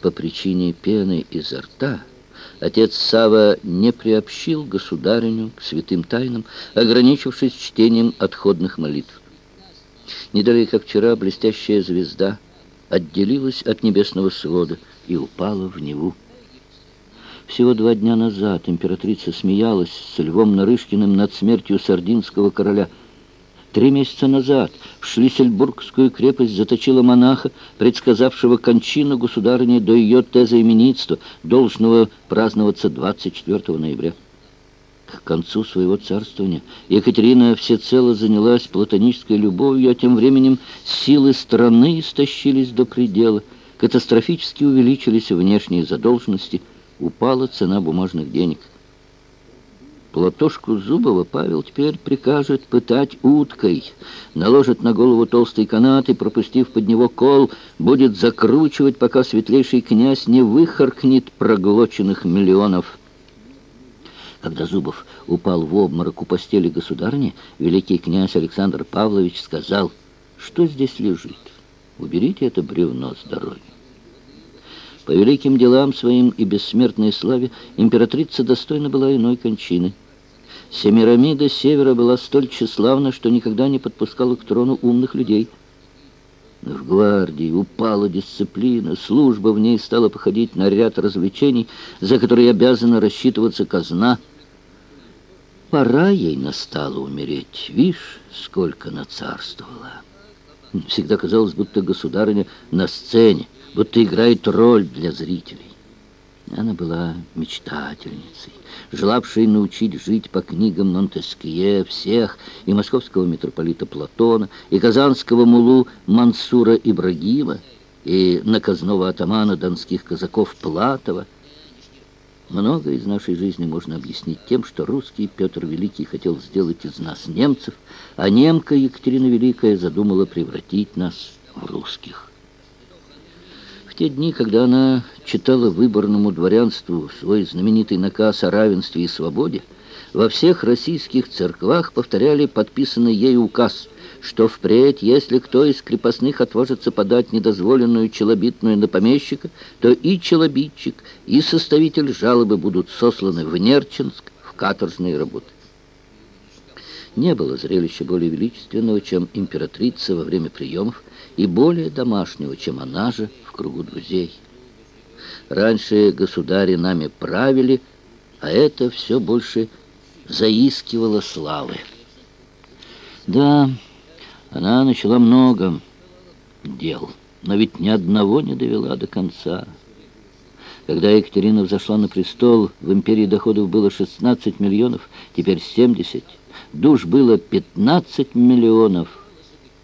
по причине пены изо рта, отец Сава не приобщил государыню к святым тайнам, ограничившись чтением отходных молитв. Не далее, как вчера, блестящая звезда отделилась от небесного свода и упала в Неву. Всего два дня назад императрица смеялась с Львом Нарышкиным над смертью сардинского короля – Три месяца назад в Шлиссельбургскую крепость заточила монаха, предсказавшего кончину государыни до ее тезоименитства, должного праздноваться 24 ноября. К концу своего царствования Екатерина всецело занялась платонической любовью, а тем временем силы страны истощились до предела, катастрофически увеличились внешние задолженности, упала цена бумажных денег. Платошку Зубова Павел теперь прикажет пытать уткой, наложит на голову толстый канат и, пропустив под него кол, будет закручивать, пока светлейший князь не выхаркнет проглоченных миллионов. Когда Зубов упал в обморок у постели государни, великий князь Александр Павлович сказал, что здесь лежит. Уберите это бревно с дороги. По великим делам своим и бессмертной славе императрица достойна была иной кончины. Семирамида Севера была столь тщеславна, что никогда не подпускала к трону умных людей. В гвардии упала дисциплина, служба в ней стала походить на ряд развлечений, за которые обязана рассчитываться казна. Пора ей настало умереть. Вишь, сколько нацарствовала. Всегда казалось, будто государыня на сцене, будто играет роль для зрителей. Она была мечтательницей, желавшей научить жить по книгам Монтескье всех, и московского митрополита Платона, и казанского мулу Мансура Ибрагима, и наказного атамана донских казаков Платова. Многое из нашей жизни можно объяснить тем, что русский Петр Великий хотел сделать из нас немцев, а немка Екатерина Великая задумала превратить нас в русских те дни, когда она читала выборному дворянству свой знаменитый наказ о равенстве и свободе, во всех российских церквах повторяли подписанный ей указ, что впредь, если кто из крепостных отважится подать недозволенную челобитную на помещика, то и челобитчик, и составитель жалобы будут сосланы в Нерчинск в каторжные работы. Не было зрелища более величественного, чем императрица во время приемов, и более домашнего, чем она же в кругу друзей. Раньше государи нами правили, а это все больше заискивало славы. Да, она начала много дел, но ведь ни одного не довела до конца. Когда Екатерина взошла на престол, в империи доходов было 16 миллионов, теперь 70. Душ было 15 миллионов,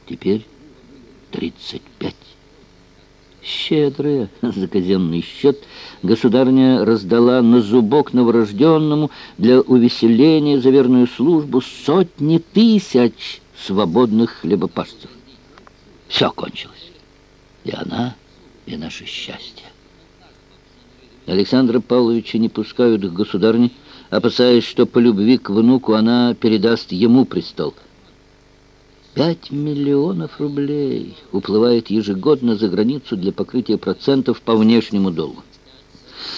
теперь 35. Щедрая за казенный счет государня раздала на зубок новорожденному для увеселения за верную службу сотни тысяч свободных хлебопашцев. Все кончилось. И она, и наше счастье. Александра Павловича не пускают к государне, опасаясь, что по любви к внуку она передаст ему престол – Пять миллионов рублей уплывает ежегодно за границу для покрытия процентов по внешнему долгу.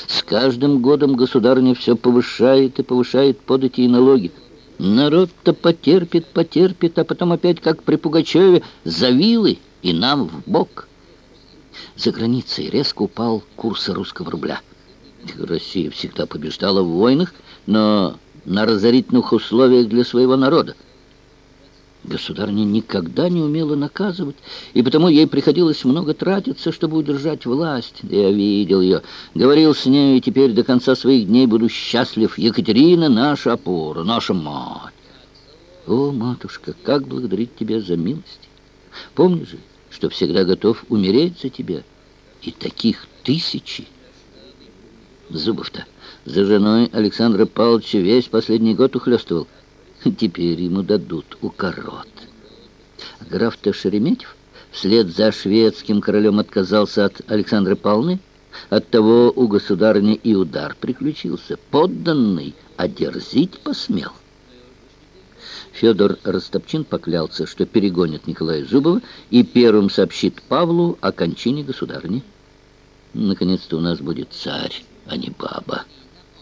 С каждым годом государня все повышает и повышает подати и налоги. Народ-то потерпит, потерпит, а потом опять, как при Пугачеве, завилы и нам в бок. За границей резко упал курс русского рубля. Россия всегда побеждала в войнах, но на разорительных условиях для своего народа. Государня никогда не умела наказывать, и потому ей приходилось много тратиться, чтобы удержать власть. Я видел ее, говорил с ней, и теперь до конца своих дней буду счастлив. Екатерина — наша опора, наша мать. О, матушка, как благодарить тебя за милость! Помни же, что всегда готов умереть за тебя, и таких тысячи. Зубов-то за женой Александра Павловича весь последний год ухлёстывал. Теперь ему дадут укорот. Граф-то Шереметьев вслед за шведским королем отказался от Александра Павловны. Оттого у государни и удар приключился. Подданный одерзить посмел. Федор Растопчин поклялся, что перегонит Николая Зубова и первым сообщит Павлу о кончине государни. Наконец-то у нас будет царь, а не баба.